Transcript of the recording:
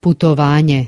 putovanje.